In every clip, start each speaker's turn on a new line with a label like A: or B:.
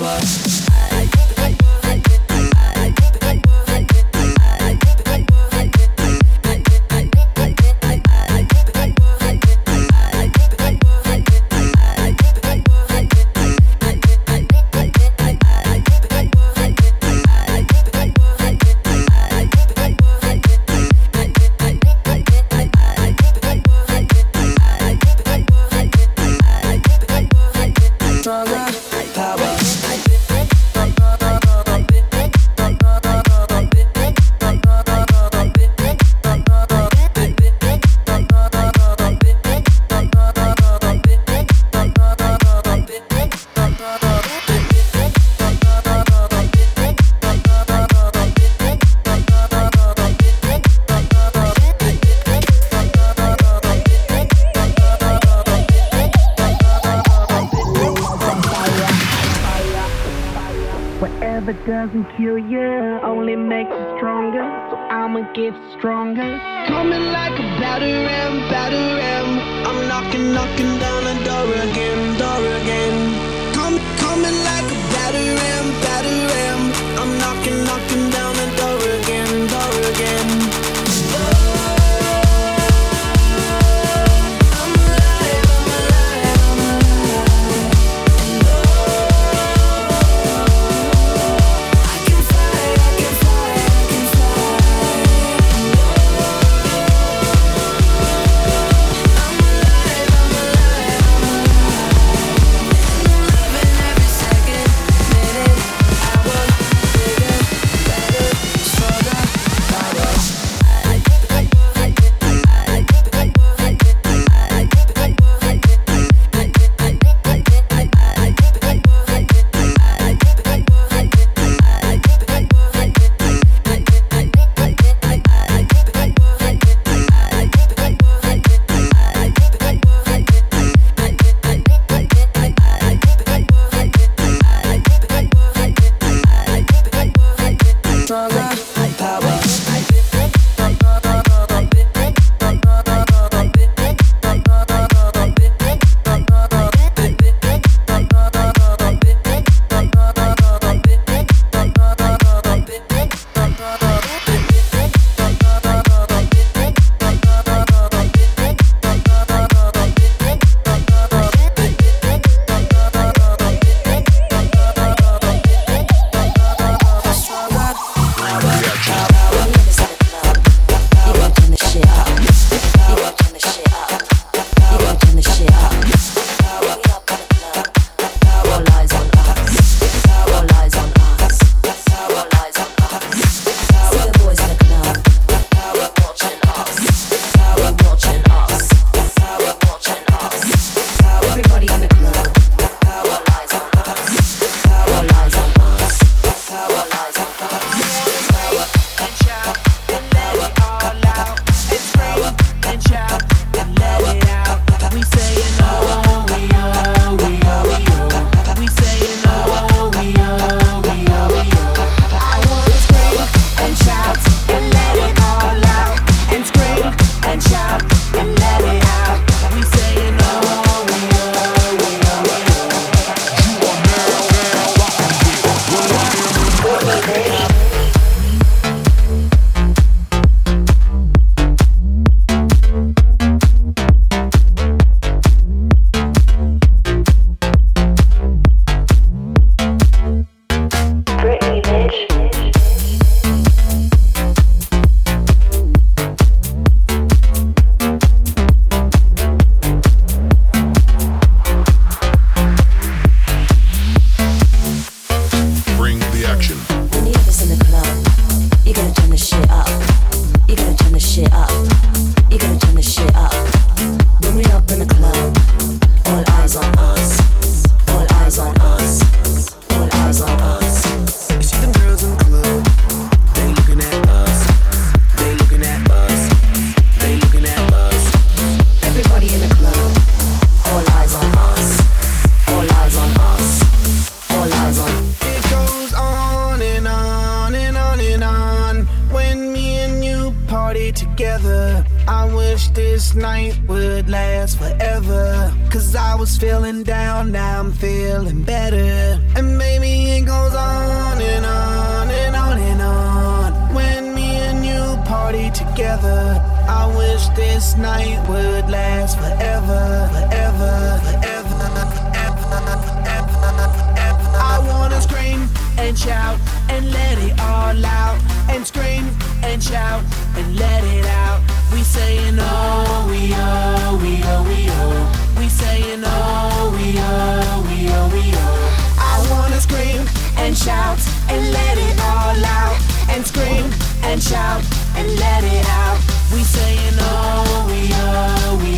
A: bye doesn't
B: kill you, only makes you stronger. So I'ma get stronger. Coming like a batter ram, batter ram. I'm knocking, knocking down the
C: door again, door again. Come, coming like a batter ram. together. I wish this night would last forever, forever, forever, forever, I wanna scream and shout and let it all out. And scream and shout and let it out. We saying oh, we oh, we oh, we oh. We saying oh, we oh, we oh, we oh. I wanna scream and shout and let it all out. And scream and shout and let it out. We saying oh, we are, we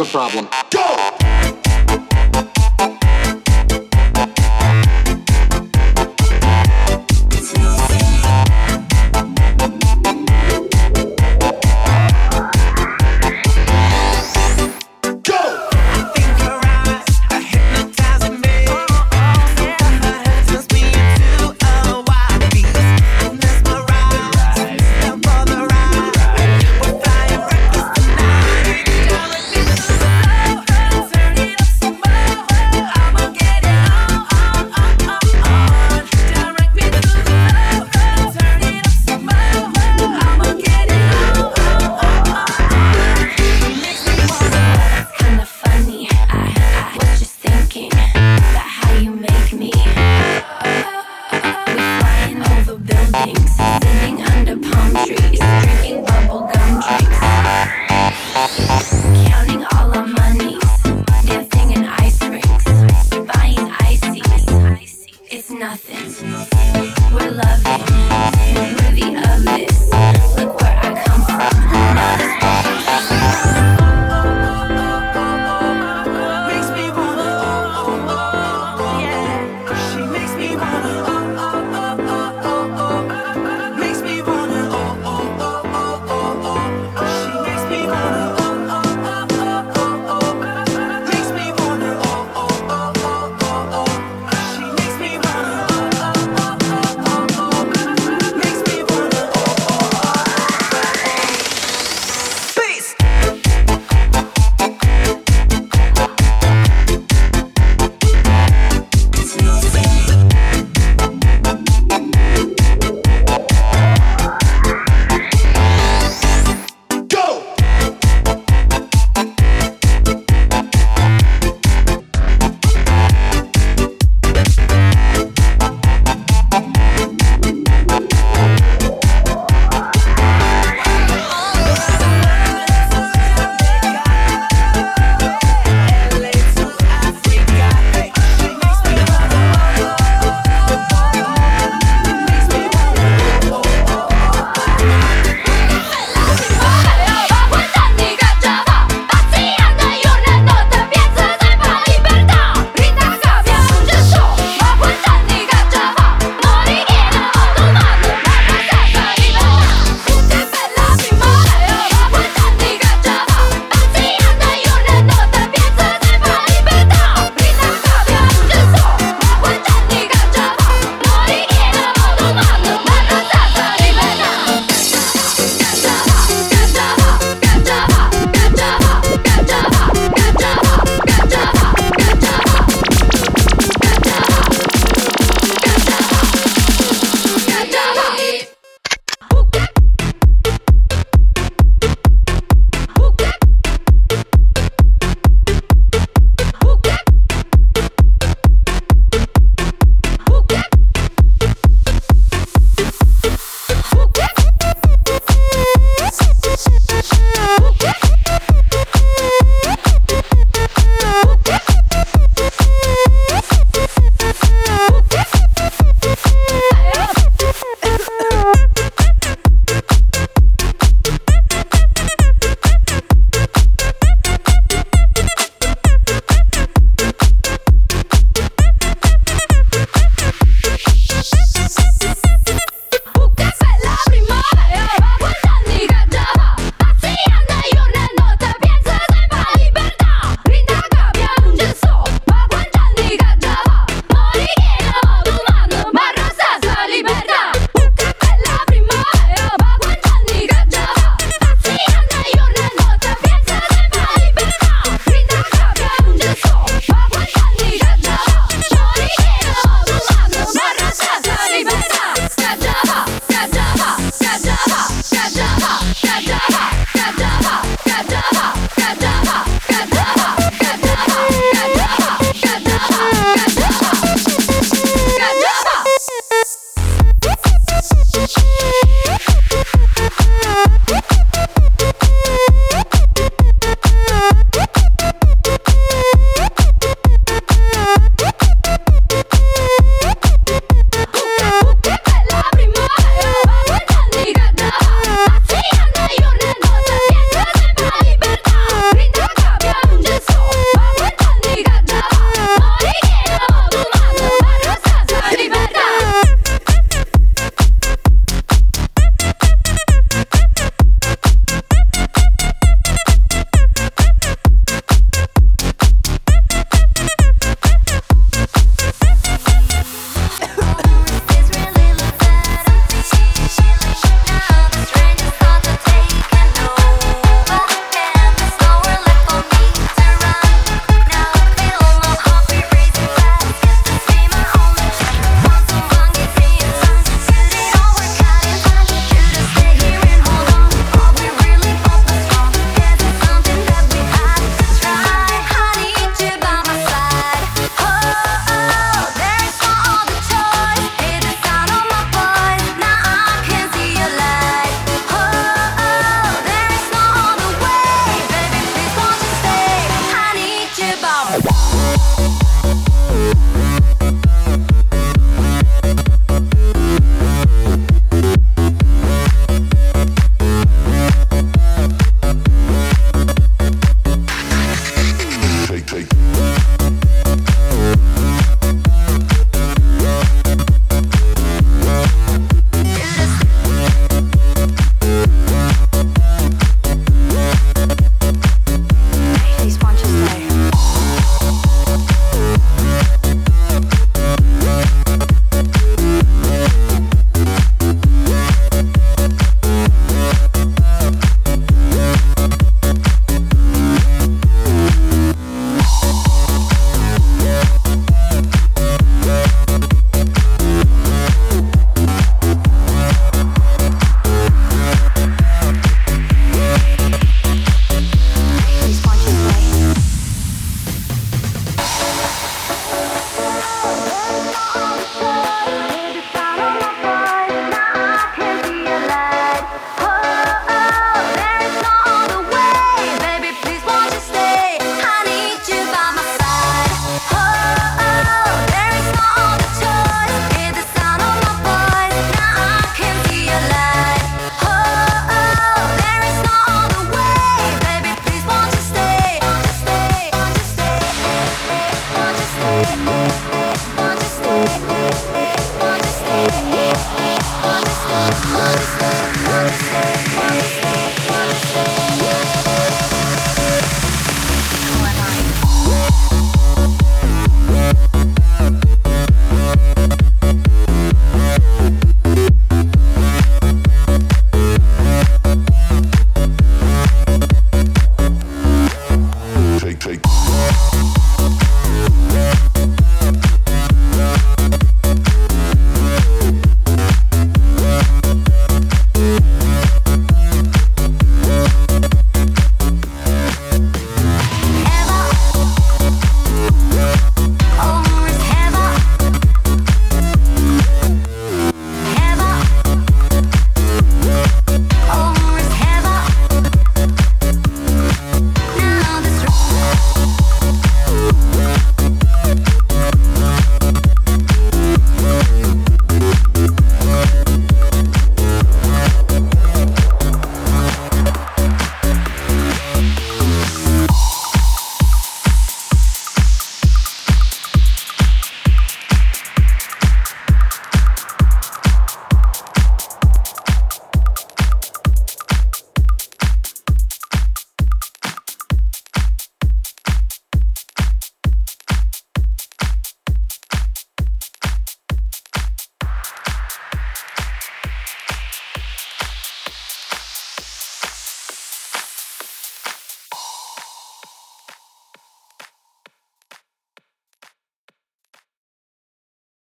D: have a problem.